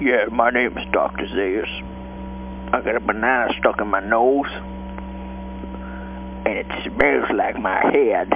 Yeah, my name is Dr. Zeus. I got a banana stuck in my nose, and it smells like my head.